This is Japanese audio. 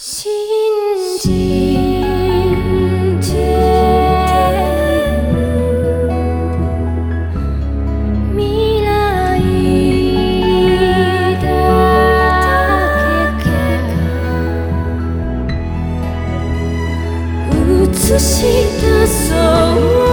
信じて未来だけが映し出そう